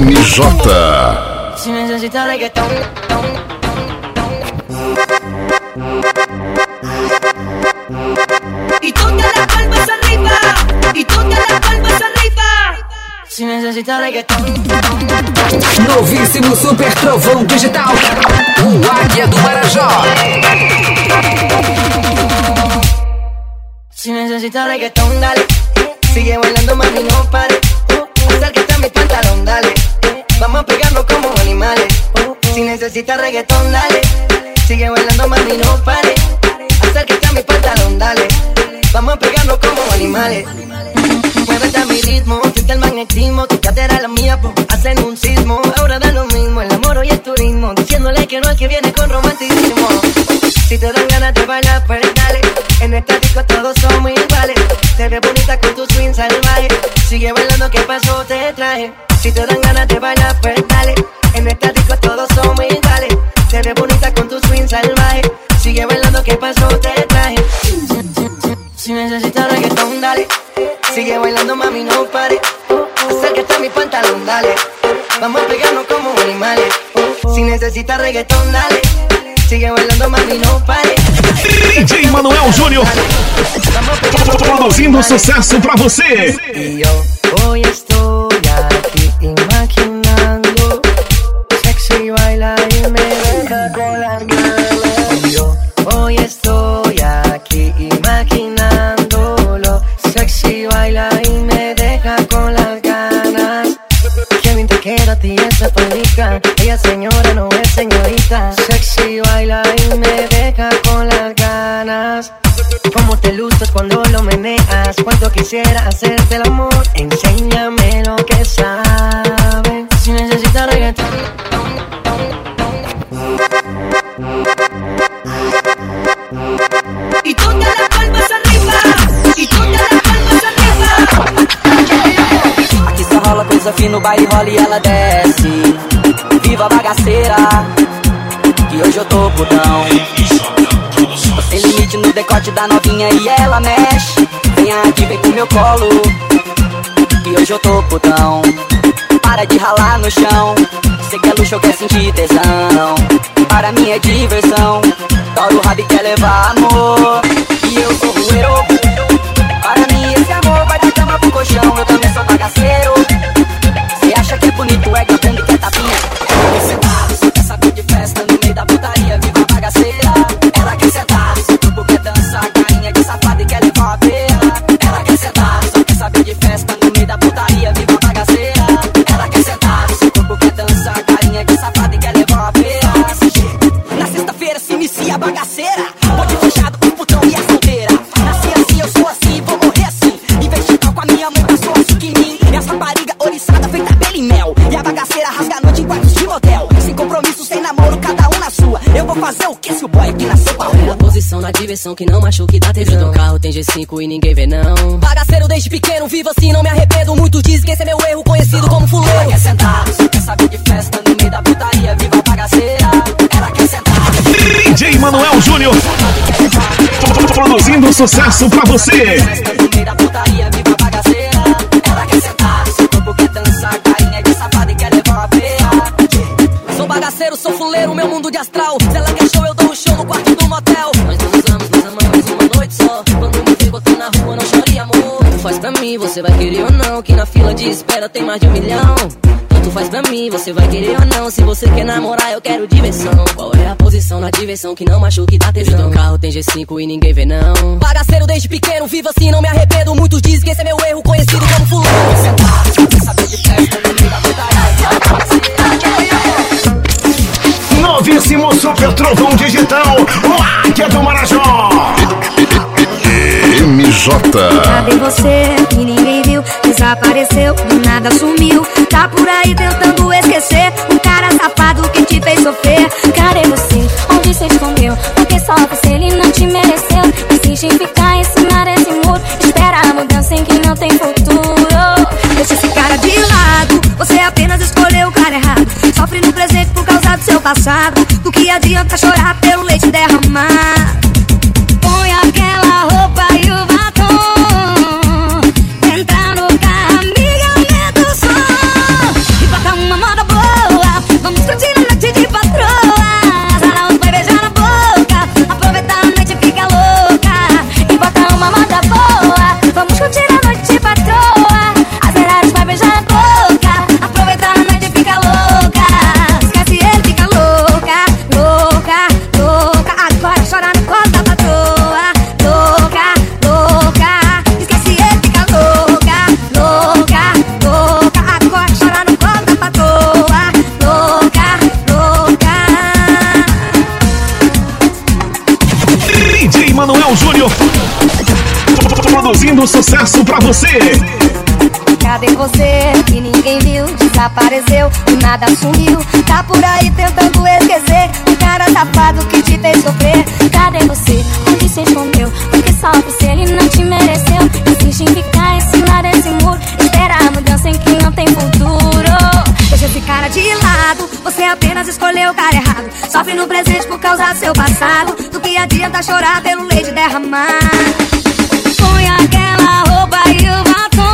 MJ. Si necesitas reggaetón, y tú te las palmas arriba, y tú te las palmas arriba. Si necesitas reggaetón, Novíssimo Super Trovão Digital. O Águia do Marajó. si necesitas reggaetón, dale. Sigue bailando, mami, no pare. Acércate a mi pantalón, dale. Vamos a pegarnos como animales. Si necesitas reggaetón, dale. Sigue bailando, mami, no pare. Acércate a mi pantalón, dale. Vamos a pegarnos como animales. Muévete a mi ritmo, siente el magnetismo, tu cadera la mía, po, hacen un sismo. Ahora da lo mismo, el amor hoy es turismo, diciéndole que no es que viene con romanticismo. Si te dan ganas de bailar, pues dale. En esta disco todos somos iguales. Te ves bonita con tu swing salvaje. Sigue bailando, ¿qué pasó? Te traje. Si te dan ganas de bailar, pues dale. En esta disco todos somos iguales. Te ves bonita con tu swing salvaje. Sigue bailando, ¿qué pasó? Te traje. Sigue bailando, mami, no pare. Acércate a mi pantalón, dale. Vamos a pegarnos como animales. Si necesitas reggaetón, dale. Sigue bailando, mami, no pare. DJ Manuel Júnior, produzindo sucesso pra você. Y yo hoy estoy Cuánto quisiera hacerte el amor Enséñame lo que sabes Si necesitas reggaetón Y tú te las palmas arriba Y tú te las palmas arriba Aqui só rola coisa fina, o baile rola e ela desce. Viva a bagaceira, que hoje eu tô putão. Sem limite no decote da novinha e ela mexe. Meu colo, que hoje eu tô putão. Para de ralar no chão, cê quer luxo ou quer sentir tesão. Para mim é diversão, Toro o rabo e quer levar amor. Diversão que não machuque dá tesão. No carro tem G5 e ninguém vê não. Bagaceiro desde pequeno, vivo assim, não me arrependo. Muito dizem que esse é meu erro, conhecido como Ela fuleiro. quer sentar, só quer saber de festa no meio da putaria, viva a bagaceira. Ela quer sentar, DJ Manuel Júnior, produzindo sucesso pra você. festa no meio da putaria, viva a bagaceira. Ela quer sentar, seu corpo quer dançar, carinha de safada e quer levar uma. Sou bagaceiro, sou fuleiro, meu mundo de astral. Mim, você vai querer ou não. Que na fila de espera tem mais de um milhão. Tanto faz pra mim, você vai querer ou não. Se você quer namorar, eu quero diversão. Qual é a posição na diversão que não machuque dá tesão? No carro tem G5 e ninguém vê não. Bagaceiro desde pequeno, vivo assim, não me arrependo. Muitos dizem que esse é meu erro, conhecido como fuleiro. Quer saber de festa no meio da putaria, viva a bagaceira. Novíssimo Super Trovão Digital, o Águia do Marajó. Cadê você que ninguém viu? Desapareceu, do nada sumiu. Tá por aí tentando esquecer o cara safado que te fez sofrer. Cadê você? Onde você escondeu? Porque só você ele não te mereceu. Insiste em ficar em cima desse muro. Espera a mudança em que não tem futuro. Deixa esse cara de lado. Você apenas escolheu o cara errado. Sofre no presente por causa do seu passado. Do que adianta chorar pelo leite leite sucesso pra você. Cadê você? Que ninguém viu, desapareceu, do nada sumiu. Tá por aí tentando esquecer o cara safado que te fez sofrer. Cadê você? Onde se escondeu? Porque só você ele não te mereceu. Insiste em ficar em cima desse muro. Espera a mudança em que não tem futuro. Deixa esse cara de lado, você apenas escolheu o cara errado. Sofre no presente por causa do seu passado. Do que adianta chorar pelo leite derramar? Aquela roupa e o batom.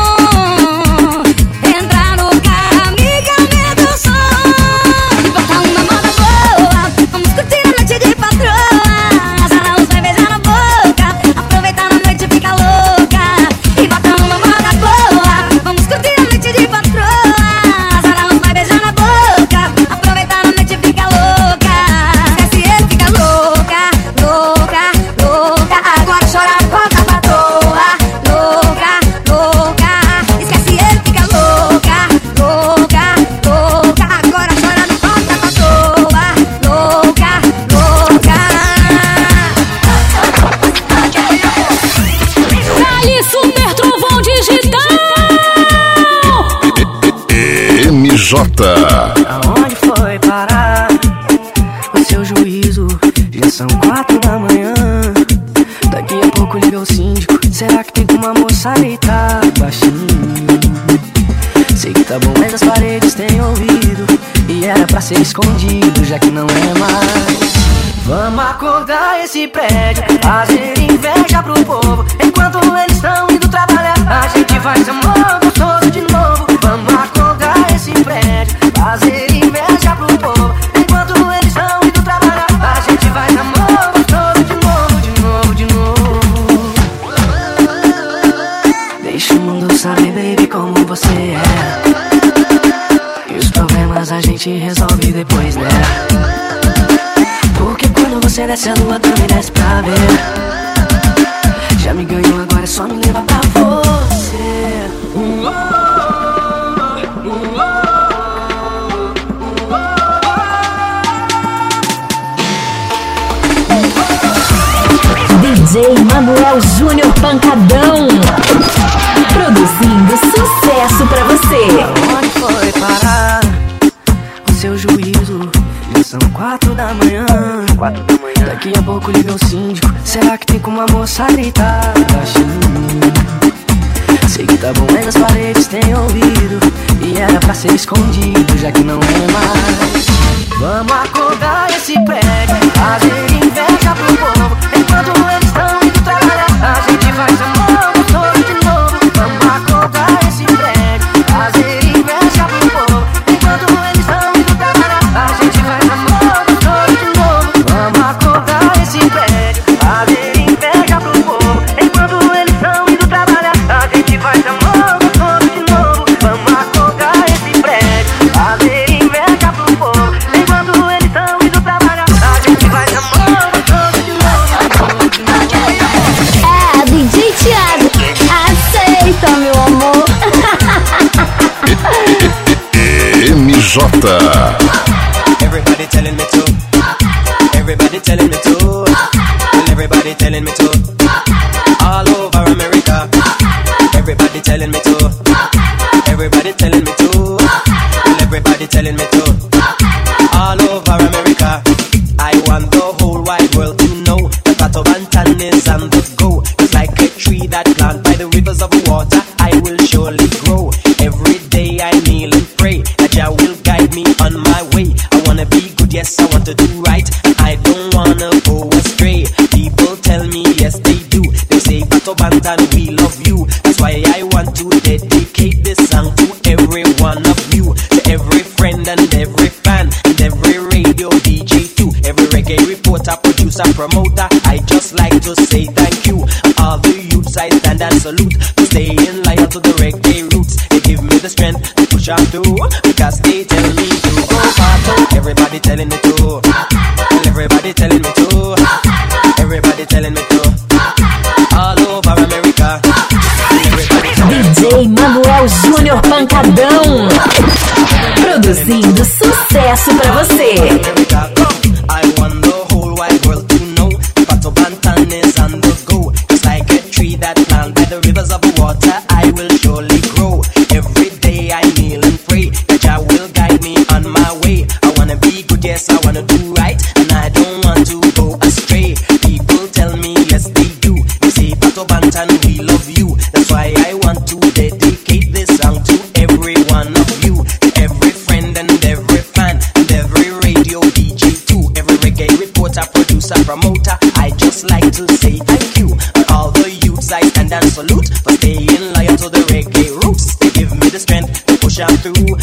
Aonde foi parar o seu juízo? Já são quatro da manhã. Daqui a pouco liga o síndico. Será que tem como a moça gritar baixinho? Sei que tá bom, mas as paredes têm ouvido. E era pra ser escondido, já que não é mais. Vamos acordar esse prédio, fazer inveja pro povo. Enquanto eles estão indo trabalhar, a gente faz amor gostoso de novo. Você é. E os problemas a gente resolve depois, né? Porque quando você desce a lua também desce pra ver Já me ganhou, agora é só me levar pra você DJ Manuel Júnior Pancadão. Daqui a pouco liga o síndico. Será que tem como a moça gritar? Baixinho? Sei que tá bom, mas as paredes têm ouvido. E era pra ser escondido, já que não é mais. Vamos acordar esse prédio Fazer Everybody telling me to. Everybody telling me to. Well, everybody telling me to. All over America. Everybody telling me to. Everybody telling yes, I want to do right. I don't wanna go astray. People tell me, yes, they do. They say, Bato Bandan, we love you. That's why I want to dedicate this song to every one of you. To every friend and every fan, and every radio DJ too. Every reggae reporter, producer, promoter. I just like to say thank you. All the youths I stand and salute. To stay in line to the reggae roots. They give me the strength to push on through. Because they tell me Everybody telling me to. Everybody telling me to. Everybody telling me to. All over America. DJ Manuel Júnior Pancadão. Produzindo sucesso pra você. through.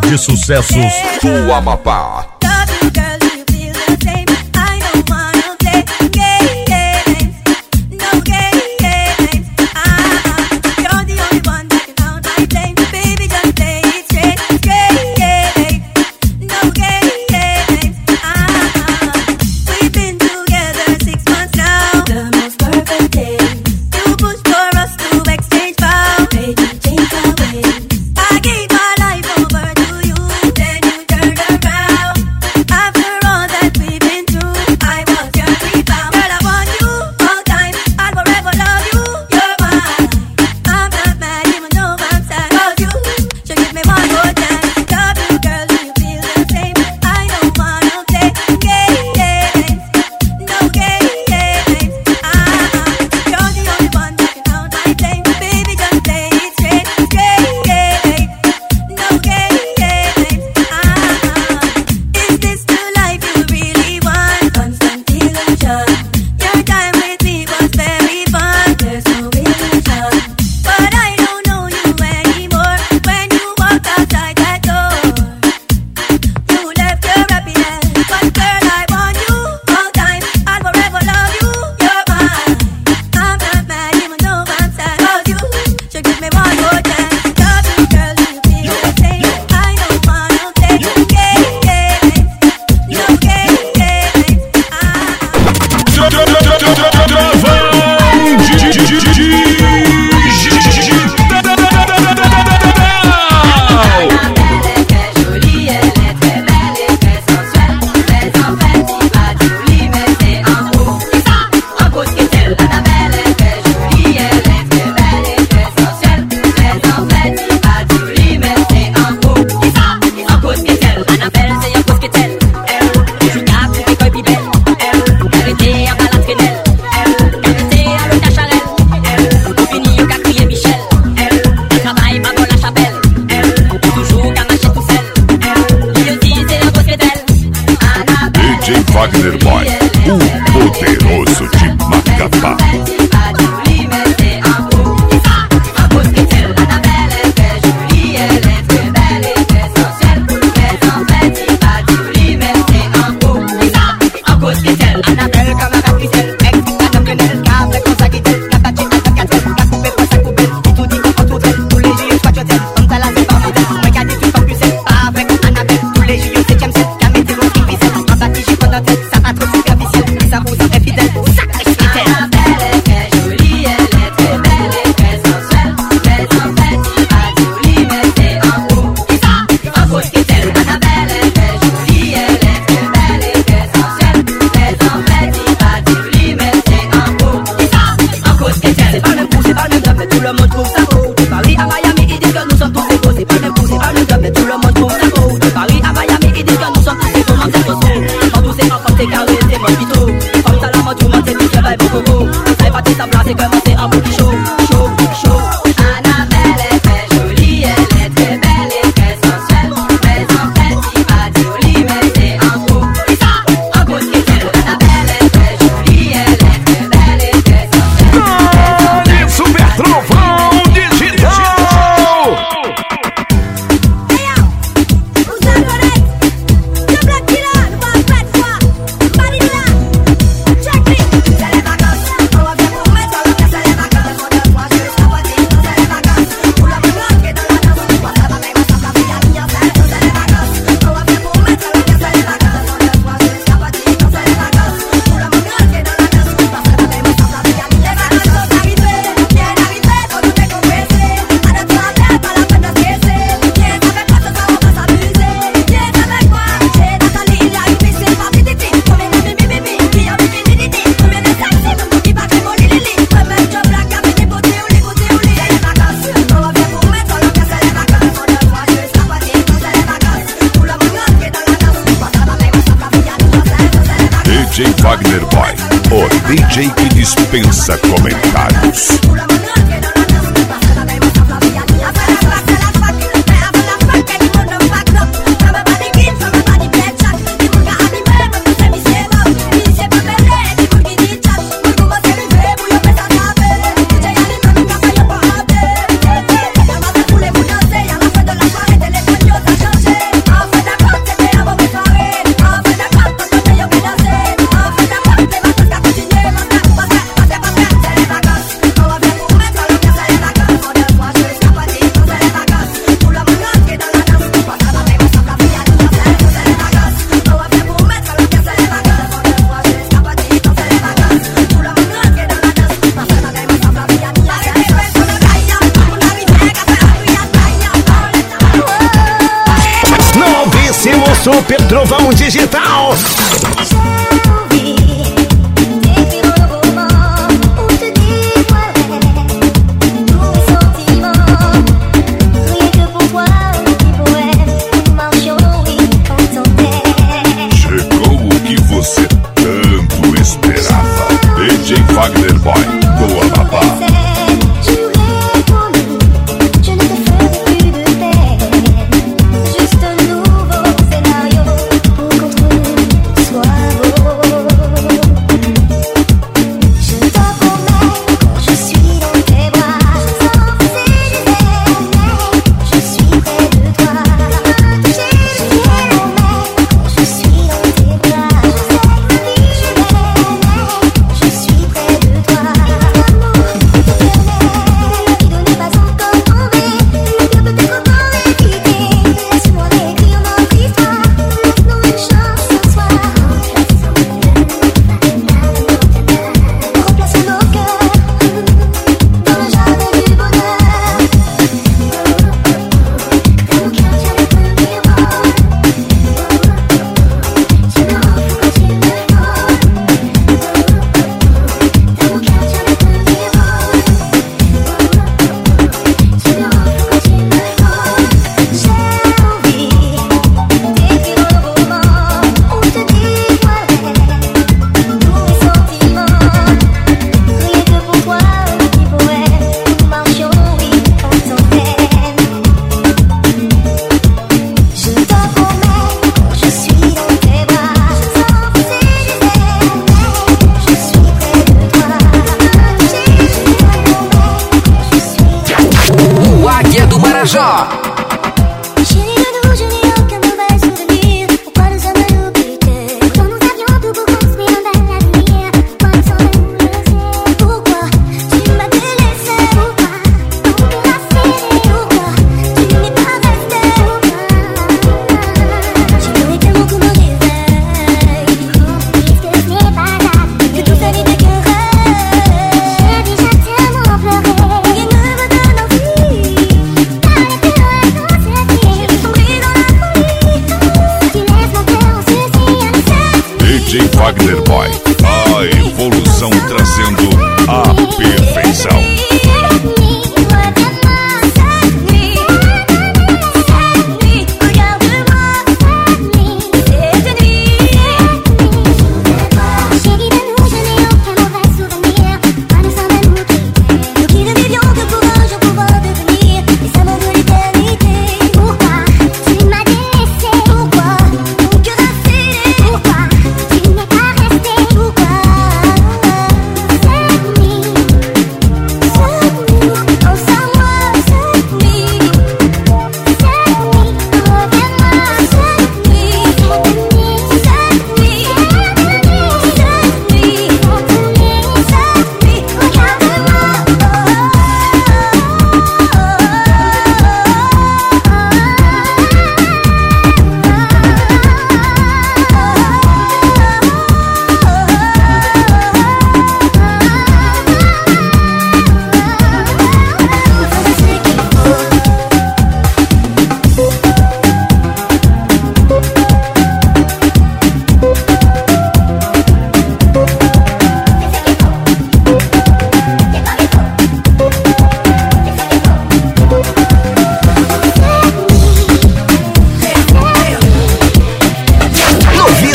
de sucessos do Amapá. Wagner Boy, o poderoso de Macapá. O DJ que dispensa comentários. Super Trovão Digital. Já.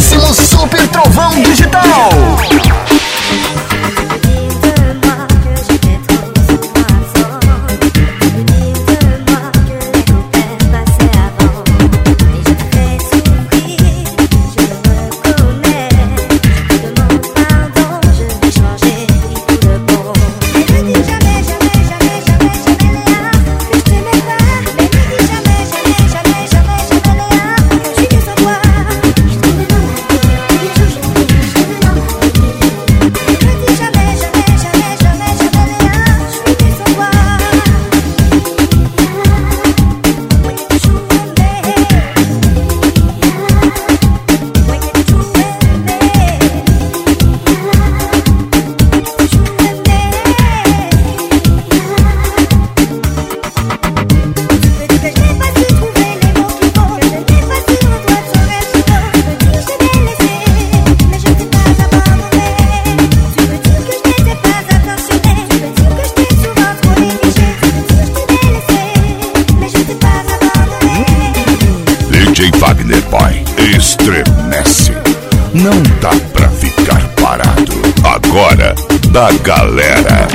máximos da galera.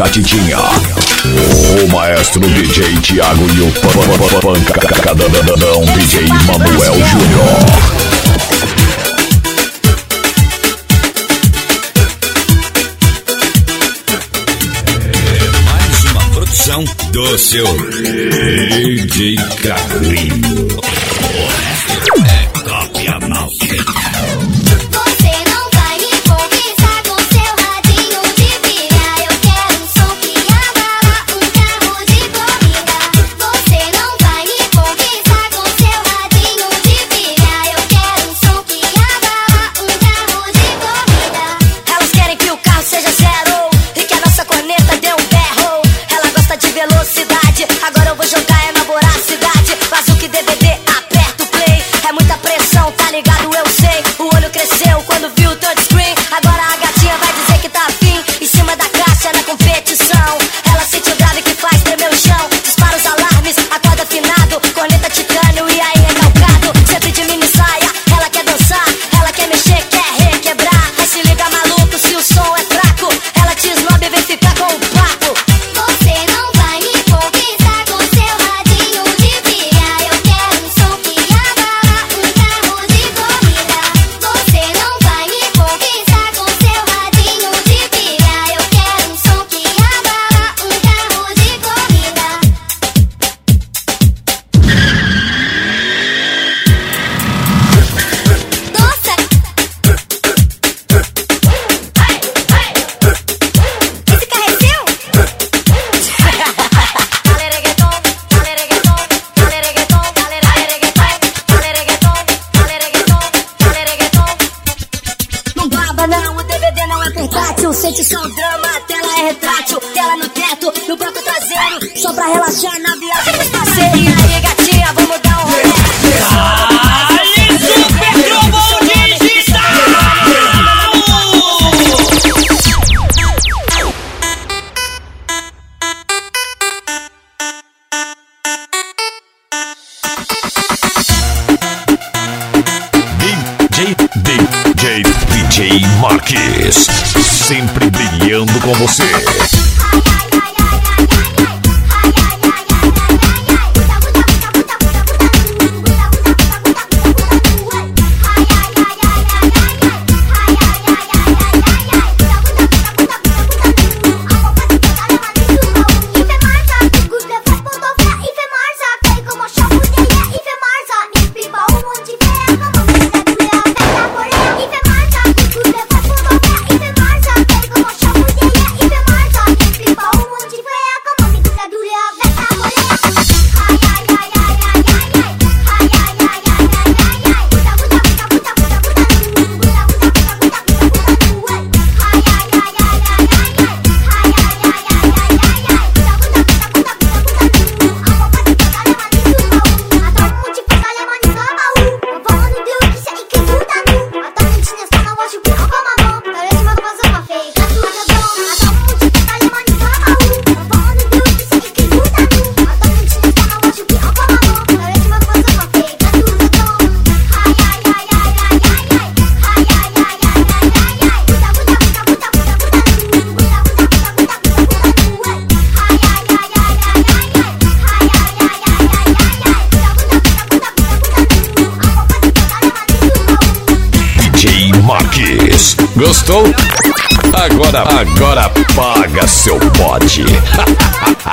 Catitinha. O maestro DJ Thiago e o pancadadão DJ Manuel Júnior. É do seu DJ Carlinhos. Sempre brilhando com você. Agora, agora paga seu pote.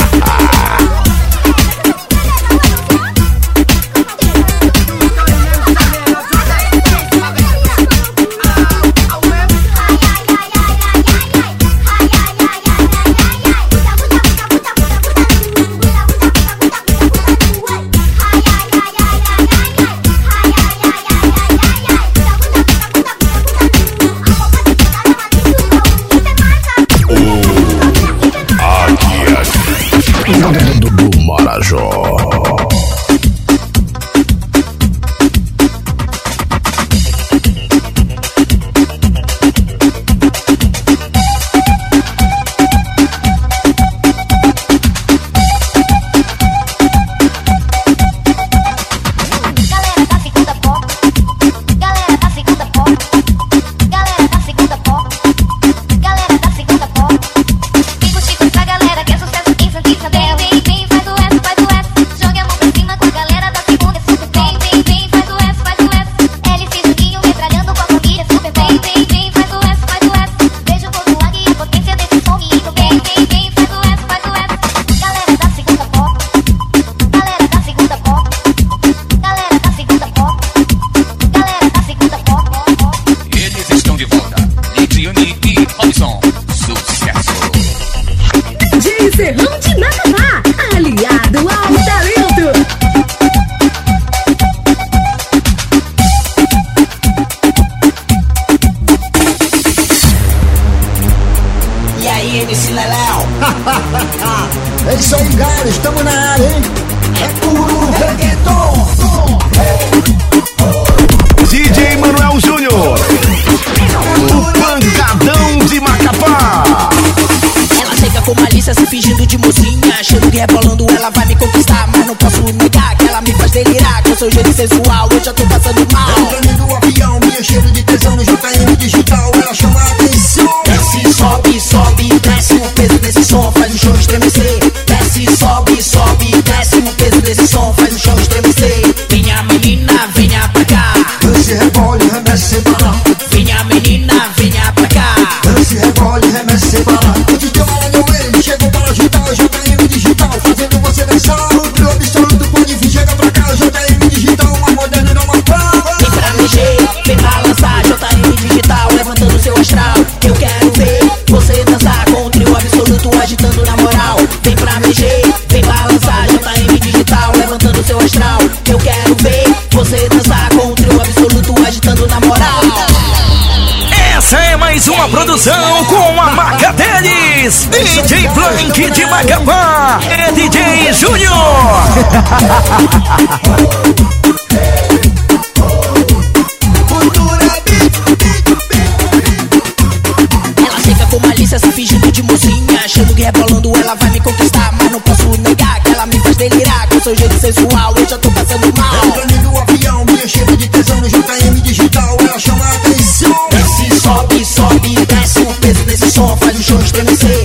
Wow. produção com a marca deles. DJ Frank de Macapá é DJ Júnior. show estremecer